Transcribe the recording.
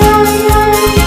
la la la